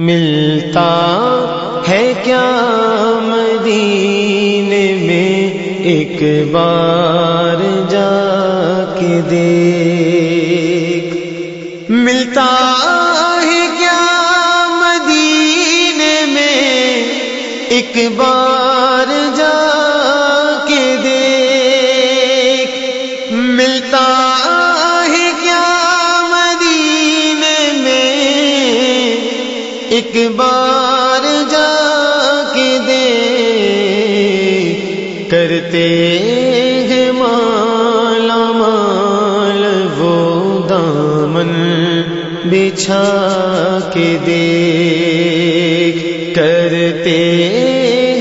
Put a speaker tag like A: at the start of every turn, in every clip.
A: ملتا ہے کیا مدینے میں ایک بار جا کے دیکھ؟ ملتا ہے کیا مدینے میں ایک بار جا کے دیکھ؟ ملتا بار جا کے دے کرتے ہیں مالا مال، وہ دامن بچھا کے دے کرتے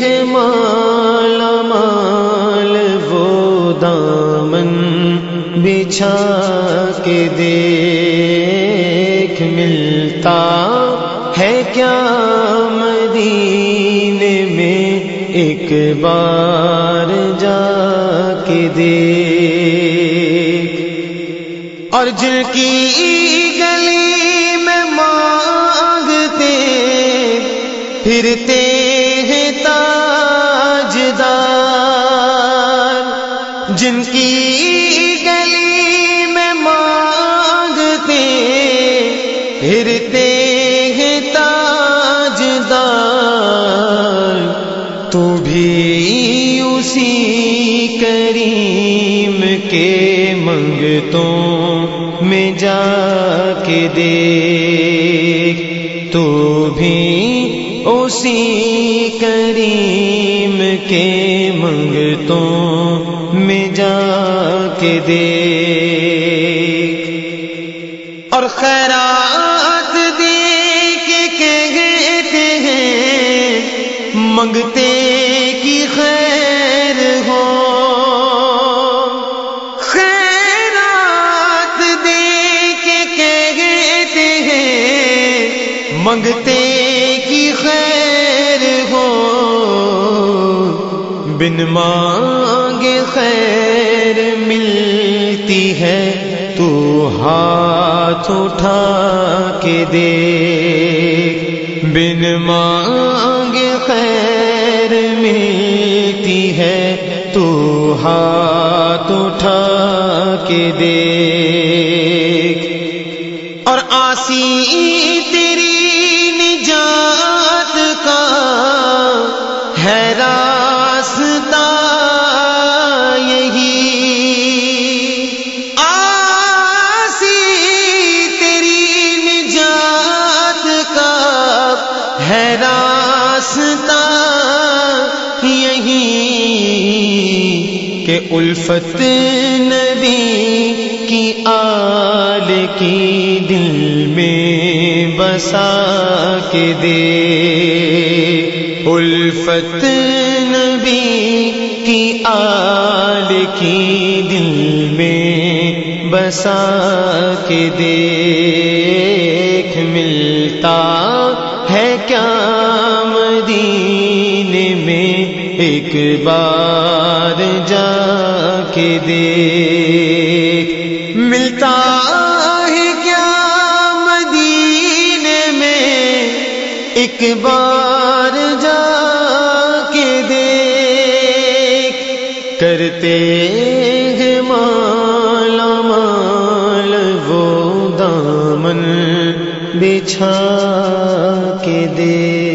A: ہیں مالا مال، وہ دامن بچھا کے دیکھ، ملتا ہے کیا مدینے میں ایک بار جا کے دیکھ۔ اور جن کی گلی میں مانگتے پھرتے ہیں تاجدار۔ جن کی گلی میں مانگتے پھرتے تو بھی اسی کریم کے منگتوں میں جا کے دیکھ۔ تو بھی اسی کریم کے منگتوں میں جا کے دیکھ۔ اور خیرات دے منگتے کی خیر ہو۔ خیرات دے کے کہتے ہیں منگتے کی خیر ہو۔ بن مانگے خیر ملتی ہے، تو ہاتھ اٹھا کے دے بن مانگے ملتی ہے، تو ہاتھ اٹھا کے دے اور آسی تیری نجات کا ہے راستہ یہی۔ آسی تیری نجات کا ہے راستہ الفت نبی کی آل کی دل میں بسا کے دے۔ الفت نبی کی آل کی دل میں بسا کے دیکھ ملتا ہے کیا مدینے میں؟ ایک بار جا کے دیکھ، ملتا ہے کیا مدینے میں؟ ایک بار جا کے دیکھ، کرتے ہیں مالا مال، وہ دامن بچھا کے دے